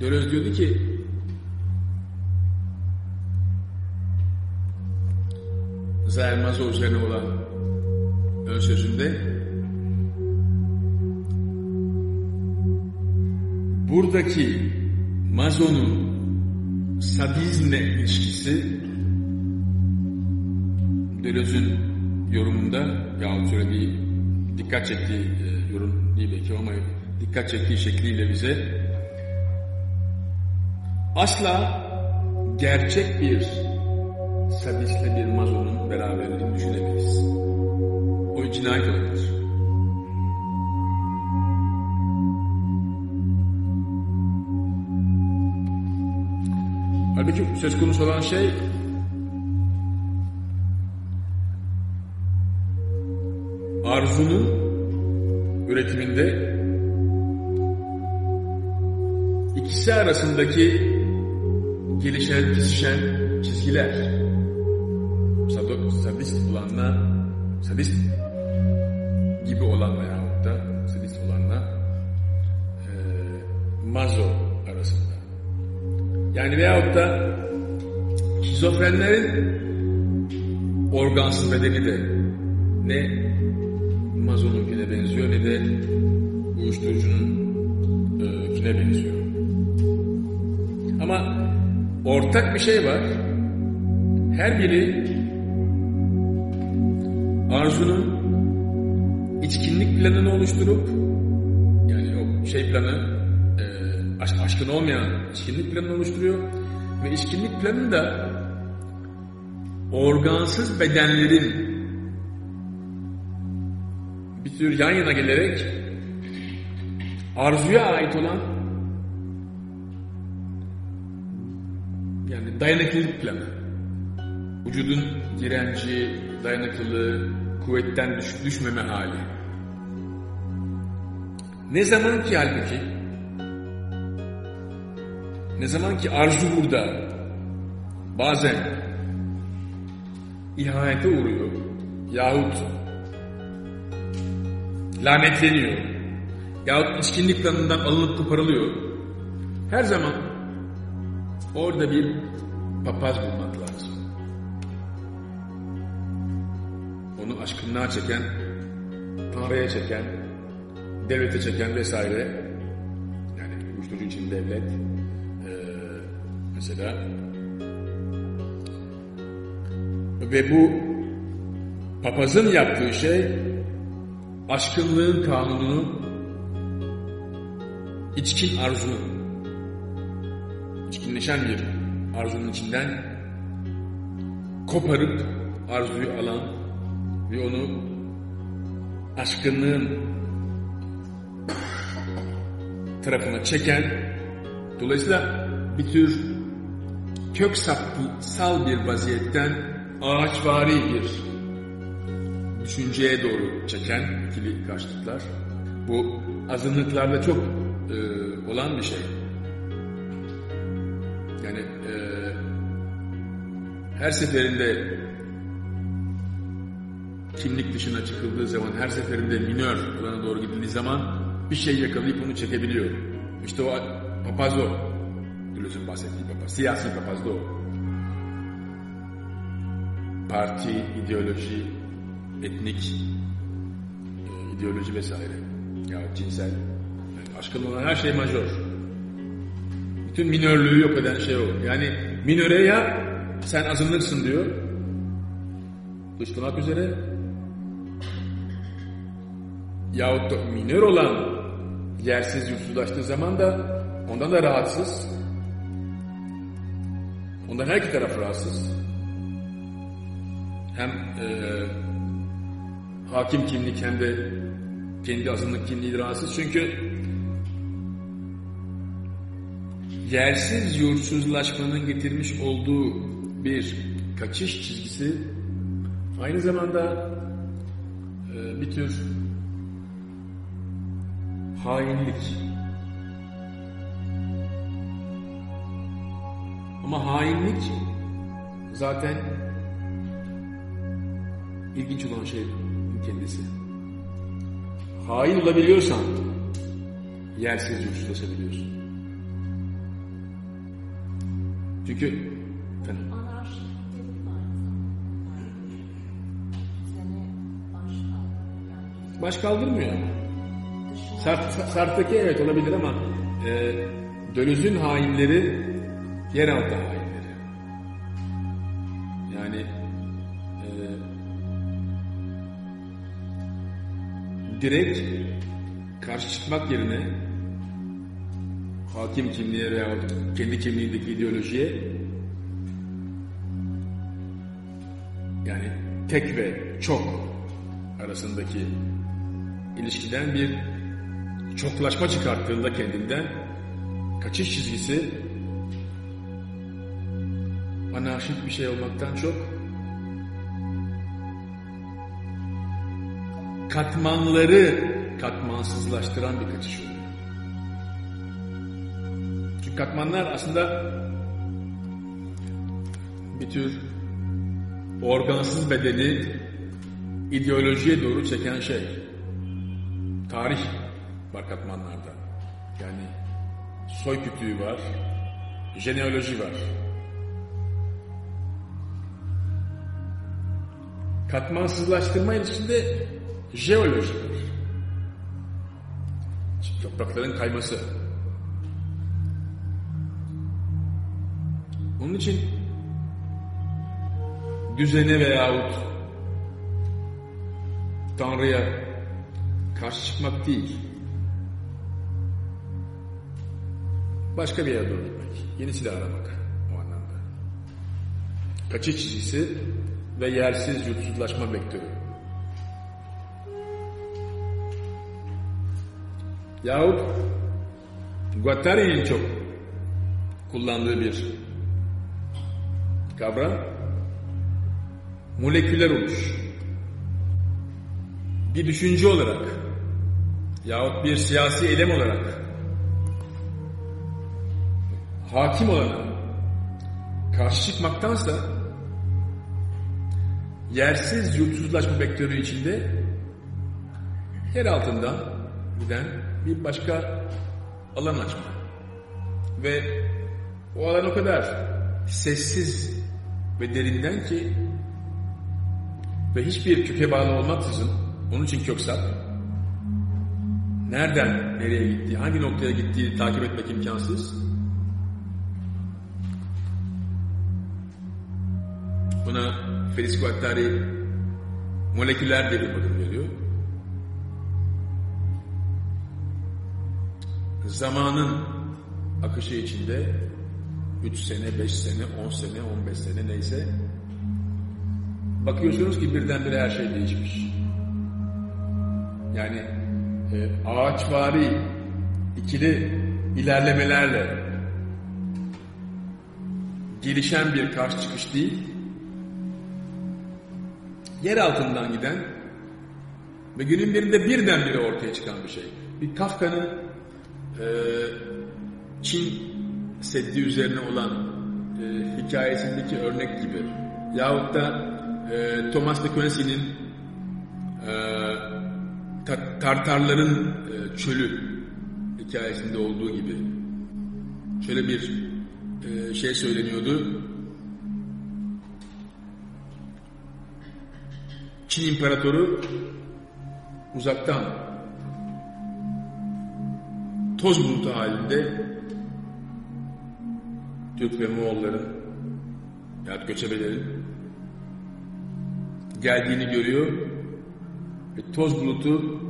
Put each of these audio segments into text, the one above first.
Deleuze diyordu ki Zermazo üzerine olan ön sözünde buradaki Mazo'nun sadizmle ilişkisi Deleuze'ün yorumunda ya söylediği dikkat çektiği e, yorum değil belki ama dikkat çektiği şekliyle bize asla gerçek bir sadistle bir mazonun beraberliğini düşünemeyiz. O cinayet olabilir. Halbuki söz konusu olan şey arzunun üretiminde ikisi arasındaki gelişen, kesişen çizgiler Sado, sadist olanla sadist gibi olan veyahut da sadist olanla e, mazo arasında. Yani veyahut da şizofrenlerin organsız bedeni de ne mazonunkine benziyor ne de uyuşturucunun e, benziyor. Ortak bir şey var. Her biri arzunun içkinlik planını oluşturup yani o şey planı e, aşk, aşkın olmayan içkinlik planını oluşturuyor ve içkinlik planı da organsız bedenlerin bir tür yan yana gelerek arzuya ait olan dayanıklılık planı. Vücudun direnci, dayanıklılığı, kuvvetten düş, düşmeme hali. Ne zaman ki halbuki ne zaman ki arzu burada bazen ihanete uğruyor yahut lanetleniyor yahut içkinlik planından alınıp koparılıyor her zaman orada bir papaz bulmak lazım. Onu aşkınlığa çeken, Tanrı'ya çeken, devlete çeken vesaire. Yani uyuşturucu için devlet. Ee, mesela. Ve bu papazın yaptığı şey aşkınlığın kanununu içkin arzu içkinleşen bir arzunun içinden koparıp arzuyu alan ve onu aşkınlığın tarafına çeken dolayısıyla bir tür kök sapsal bir vaziyetten ağaçvari bir düşünceye doğru çeken ikili karşıtlıklar. Bu azınlıklarda çok e, olan bir şey. Yani e, her seferinde kimlik dışına çıkıldığı zaman, her seferinde minör alana doğru gidildiği zaman bir şey yakalayıp onu çekebiliyor. İşte o papaz o. Deleuze'ün bahsettiği papaz. Siyasi papaz da o. Parti, ideoloji, etnik e, ideoloji vesaire. Ya cinsel. Yani aşkın olan her şey majör. Bütün minörlüğü yok eden şey o. Yani minöre ya sen azınlıksın diyor. Dışlamak üzere. Yahut da minör olan yersiz yursuzlaştığı zaman da ondan da rahatsız. Ondan her iki taraf rahatsız. Hem e, hakim kimlik hem de kendi azınlık kimliği rahatsız. Çünkü yersiz yursuzlaşmanın getirmiş olduğu bir kaçış çizgisi aynı zamanda e, bir tür hainlik. Ama hainlik zaten ilginç olan şey kendisi. Hain olabiliyorsan yersiz yursuzlaşabiliyorsun. Çünkü efendim, baş kaldırmıyor ama. dışına Sart, Sart'taki evet olabilir ama e, Dölüz'ün hainleri yeraltı hainleri. Yani e, direkt karşı çıkmak yerine hakim kimliğe veya kendi kimliğindeki ideolojiye yani tek ve çok arasındaki ilişkiden bir çoklaşma çıkarttığında kendinden kaçış çizgisi anarşik bir şey olmaktan çok katmanları katmansızlaştıran bir kaçış oluyor. Katmanlar aslında bir tür organsız bedeni ideolojiye doğru çeken şey. Tarih var katmanlarda. Yani soy kütüğü var, jeneoloji var. Katmansızlaştırma ilişkinde jeoloji var. Toprakların kayması. Onun için düzene veyahut Tanrı'ya karşı çıkmak değil, başka bir yere doğru gitmek, yenisini aramak o anlamda. Kaçış çizgisi ve yersiz yutsuzlaşma vektörü. Yahut Guattari'nin çok kullandığı bir kavram moleküler oluş. Bir düşünce olarak yahut bir siyasi eylem olarak hakim olana karşı çıkmaktansa yersiz yurtsuzlaşma vektörü içinde yer altından giden bir başka alan açma. Ve o alan o kadar sessiz ve derinden ki ve hiçbir köke bağlı olmaksızın onun için köksal nereden nereye gittiği, hangi noktaya gittiği takip etmek imkansız. Buna Felis Guattari moleküler bir adım veriyor. Zamanın akışı içinde 3 sene, 5 sene, 10 sene, 15 sene neyse bakıyorsunuz ki birdenbire her şey değişmiş. Yani e, ağaçvari ikili ilerlemelerle gelişen bir karşı çıkış değil, yer altından giden ve günün birinde birdenbire ortaya çıkan bir şey. Bir Kafka'nın e, Çin Seddi üzerine olan e, hikayesindeki örnek gibi yahut da e, Thomas de Quincey'nin e, ta, Tartarların e, çölü hikayesinde olduğu gibi şöyle bir e, şey söyleniyordu. Çin İmparatoru uzaktan toz bulutu halinde Türk ve Moğolların ya göçebelerin geldiğini görüyor ve toz bulutu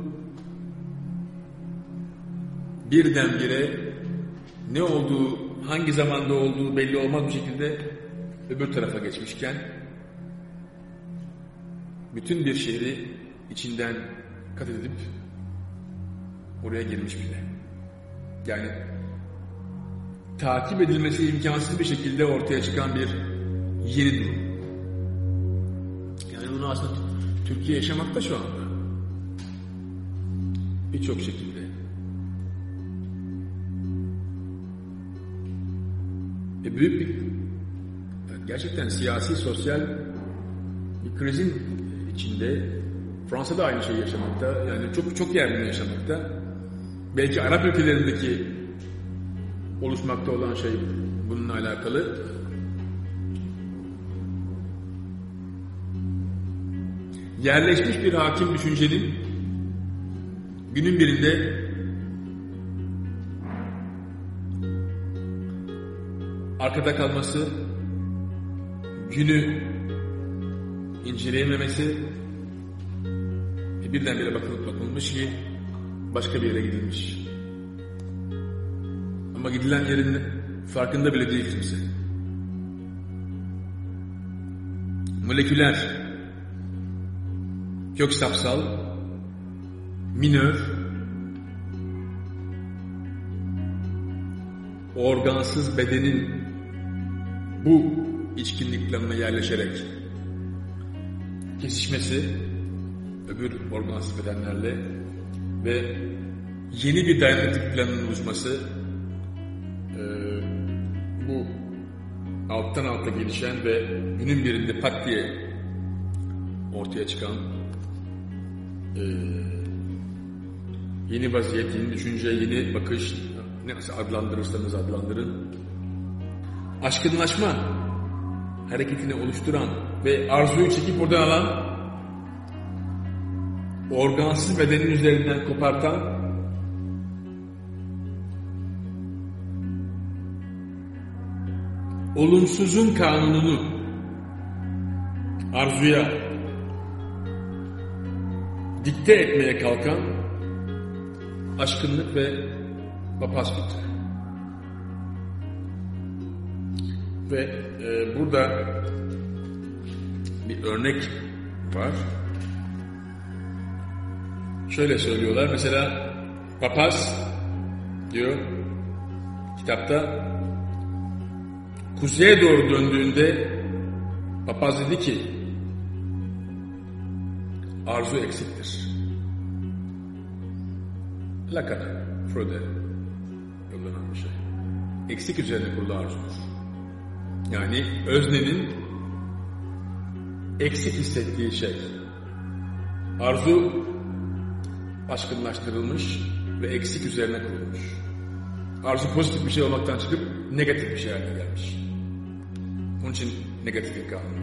birdenbire ne olduğu, hangi zamanda olduğu belli olmaz bir şekilde öbür tarafa geçmişken bütün bir şehri içinden kat edip oraya girmiş bile. Yani takip edilmesi imkansız bir şekilde ortaya çıkan bir yeni durum. Yani bunu aslında Türkiye yaşamakta şu anda. Birçok şekilde. E büyük bir gerçekten siyasi, sosyal bir krizin içinde Fransa'da aynı şeyi yaşamakta. Yani çok çok yerde yaşamakta. Belki Arap ülkelerindeki oluşmakta olan şey bununla alakalı. Yerleşmiş bir hakim düşüncenin günün birinde arkada kalması, günü inceleyememesi birdenbire bakılıp bakılmış ki başka bir yere gidilmiş. Ama gidilen yerin farkında bile değil kimse. Moleküler, köksapsal, minör, organsız bedenin bu içkinlik planına yerleşerek kesişmesi öbür organsız bedenlerle ve yeni bir dayanıklık planının oluşması bu alttan alta gelişen ve günün birinde pat diye ortaya çıkan e, yeni vaziyet, yeni düşünce, yeni bakış nasıl adlandırırsanız adlandırın. Aşkınlaşma hareketini oluşturan ve arzuyu çekip oradan alan organsız bedenin üzerinden kopartan olumsuzun kanununu arzuya dikte etmeye kalkan aşkınlık ve papaz fikri. Ve e, burada bir örnek var. Şöyle söylüyorlar. Mesela papaz diyor kitapta kuzeye doğru döndüğünde papaz dedi ki arzu eksiktir. Lacan'a, Freud'e yollanan bir şey. Eksik üzerine kurulu arzudur. Yani öznenin eksik hissettiği şey. Arzu aşkınlaştırılmış ve eksik üzerine kurulmuş. Arzu pozitif bir şey olmaktan çıkıp negatif bir şey haline gelmiş. Onun için negatiflik kanunu,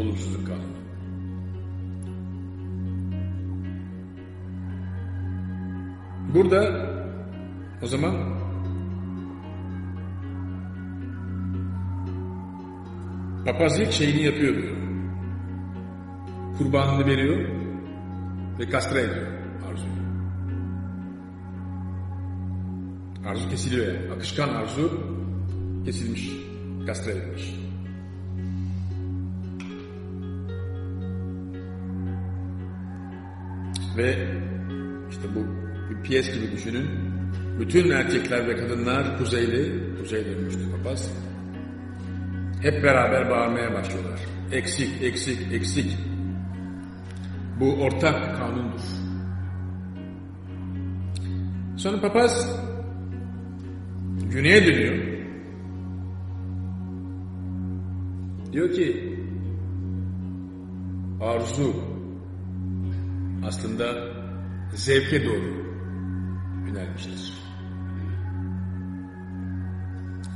olumsuzluk kanunu. Burada o zaman papaz ilk şeyini yapıyor diyor. Kurbanını veriyor ve kastre ediyor arzuyu. Arzu kesiliyor yani. Akışkan arzu kesilmiş, kastre edilmiş. Ve işte bu bir piyes gibi düşünün. Bütün erkekler ve kadınlar kuzeyli, kuzey dönmüştü papaz. Hep beraber bağırmaya başlıyorlar. Eksik, eksik, eksik. Bu ortak kanundur. Sonra papaz güneye dönüyor. Diyor ki arzu aslında zevke doğru yönelmiştir.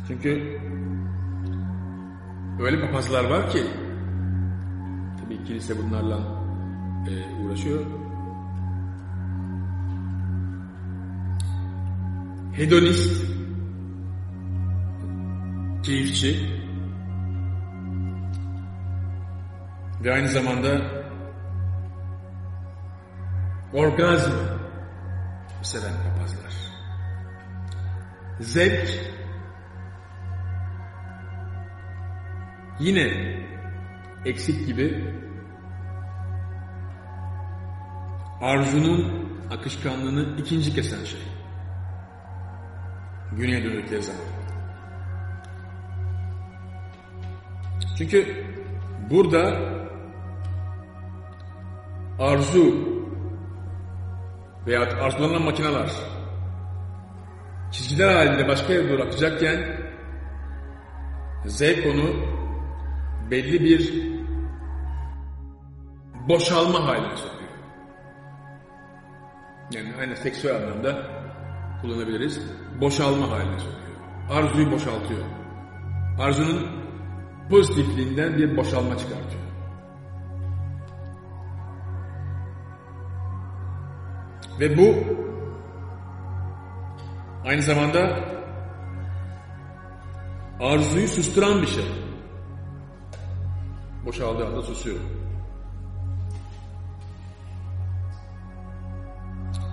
Çünkü öyle papazlar var ki tabii kilise bunlarla e, uğraşıyor. Hedonist keyifçi ve aynı zamanda orgazm seven papazlar. Zevk yine eksik gibi arzunun akışkanlığını ikinci kesen şey. Güneye dönükleri zaman. Çünkü burada arzu veya arzulanan makineler çizgiler halinde başka yere doğru akacakken zevk onu belli bir boşalma haline sokuyor. Yani aynı seksüel anlamda kullanabiliriz. Boşalma haline sokuyor. Arzuyu boşaltıyor. arzunun pozitifliğinden bir boşalma çıkartıyor. Ve bu aynı zamanda arzuyu susturan bir şey. Boşaldığı anda susuyor.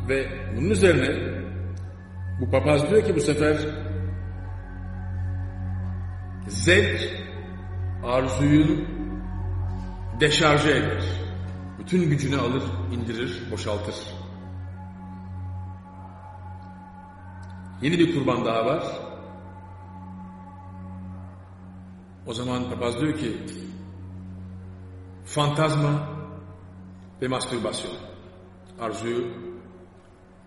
Ve bunun üzerine bu papaz diyor ki bu sefer zevk arzuyu deşarje eder. Bütün gücünü alır, indirir, boşaltır. Yeni bir kurban daha var. O zaman papaz diyor ki fantazma ve mastürbasyon. Arzuyu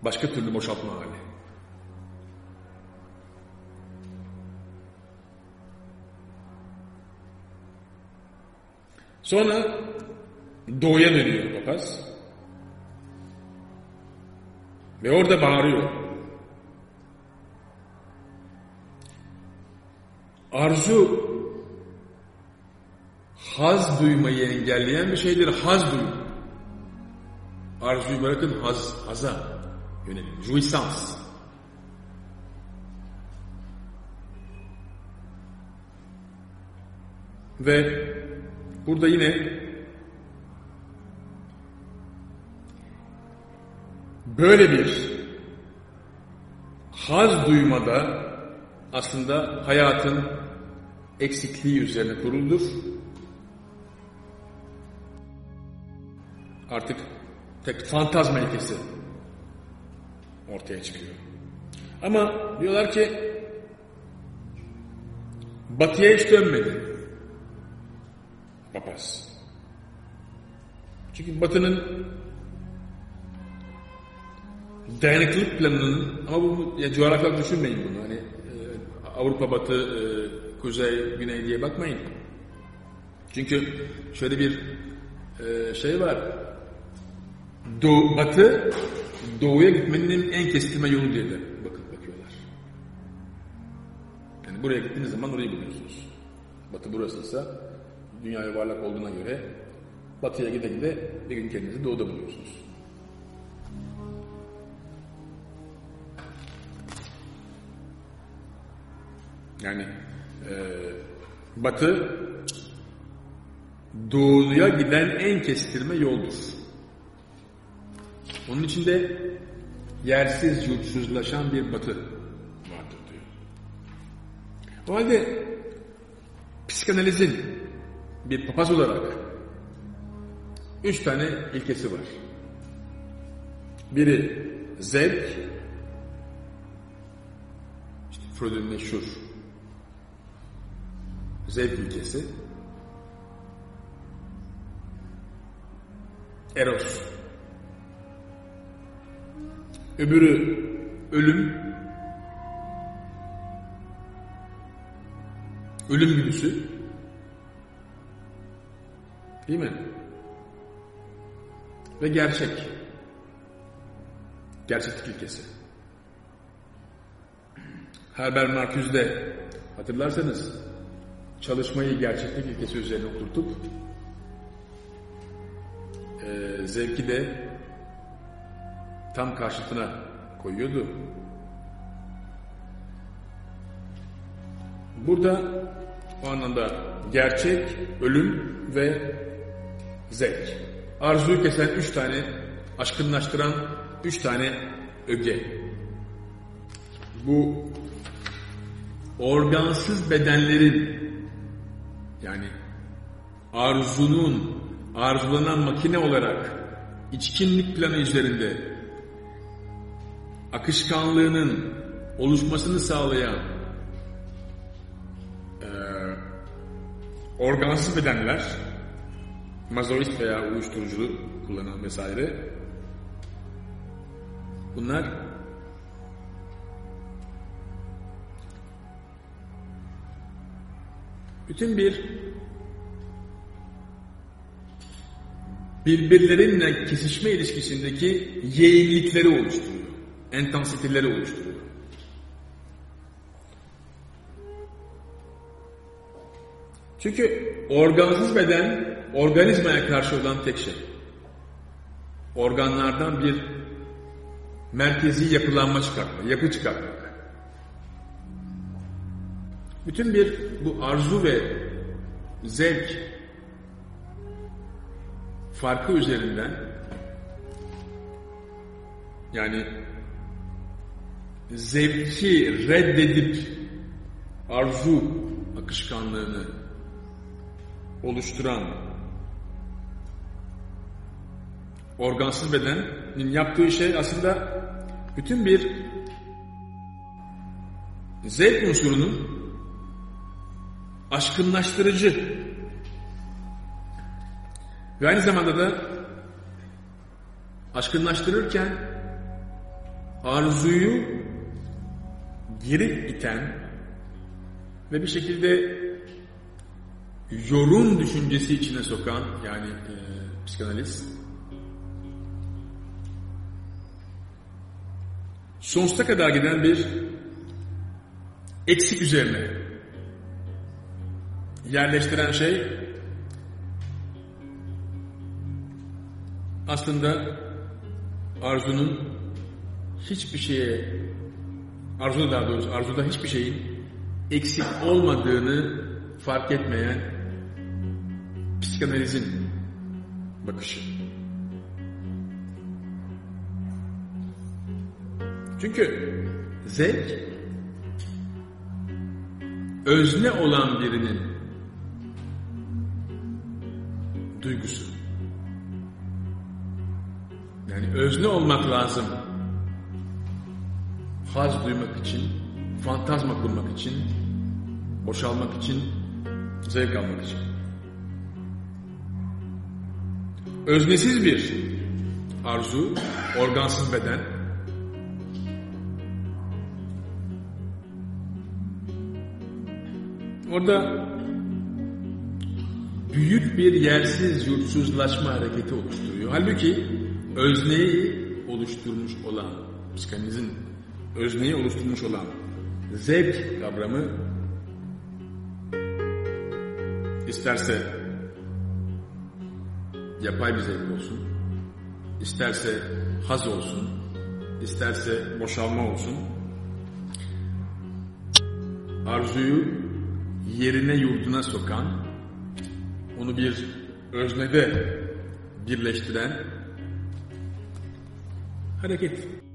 başka türlü boşaltma hali. Sonra doğuya dönüyor papaz. Ve orada bağırıyor. Arzu haz duymayı engelleyen bir şeydir. Haz duy. Arzuyu bırakın haz, haza yönelim. Jouissance. Ve burada yine böyle bir haz duymada aslında hayatın eksikliği üzerine kuruldur. Artık tek fantazma ilkesi ortaya çıkıyor. Ama diyorlar ki batıya hiç dönmedi papaz. Çünkü batının dayanıklılık planının ama bu ya coğrafya düşünmeyin bunu. Hani e, Avrupa batı, e, kuzey, güney diye bakmayın. Çünkü şöyle bir e, şey var. Doğu, batı doğuya gitmenin en kestirme yolu diye de bakıp bakıyorlar. Yani buraya gittiğiniz zaman orayı buluyorsunuz. Batı burasıysa dünya yuvarlak olduğuna göre batıya gide gide bir gün kendinizi doğuda buluyorsunuz. Yani e, batı doğuya giden en kestirme yoldur. Onun içinde yersiz yurtsuzlaşan bir batı vardır diyor. O halde psikanalizin bir papaz olarak üç tane ilkesi var. Biri zevk, işte Freud'un meşhur zevk ilkesi, Eros, öbürü ölüm, ölüm güdüsü, değil mi? Ve gerçek, gerçeklik ilkesi. Herbert Marcuse hatırlarsanız çalışmayı gerçeklik ilkesi üzerine oturtup e, zevki de tam karşıtına koyuyordu. Burada o anlamda gerçek, ölüm ve zevk. Arzuyu kesen üç tane, aşkınlaştıran üç tane öge. Bu organsız bedenlerin yani arzunun arzulanan makine olarak içkinlik planı üzerinde akışkanlığının oluşmasını sağlayan e, organsız bedenler mazoist veya uyuşturucu kullanan vesaire bunlar bütün bir birbirlerinle kesişme ilişkisindeki yeğinlikleri oluşturuyor. Entansiteleri oluşturuyor. Çünkü organsız beden organizmaya karşı olan tek şey. Organlardan bir merkezi yapılanma çıkartmak, yapı çıkartmak. Bütün bir bu arzu ve zevk farkı üzerinden yani zevki reddedip arzu akışkanlığını oluşturan organsız bedenin yaptığı şey aslında bütün bir zevk unsurunun aşkınlaştırıcı. Ve aynı zamanda da aşkınlaştırırken arzuyu geri iten ve bir şekilde yorum düşüncesi içine sokan yani e, psikanalist. Sonsuza kadar giden bir eksik üzerine yerleştiren şey aslında arzunun hiçbir şeye arzuda daha doğrusu arzuda hiçbir şeyin eksik olmadığını fark etmeyen psikanalizin bakışı. Çünkü zevk özne olan birinin duygusu. Yani özne olmak lazım. Haz duymak için, fantazma kurmak için, boşalmak için, zevk almak için. Öznesiz bir arzu, organsız beden, orada büyük bir yersiz yurtsuzlaşma hareketi oluşturuyor. Halbuki özneyi oluşturmuş olan, psikanalizin özneyi oluşturmuş olan zevk kavramı isterse yapay bir zevk olsun, isterse haz olsun, isterse boşalma olsun, arzuyu yerine yurduna sokan, onu bir öznede birleştiren hareket.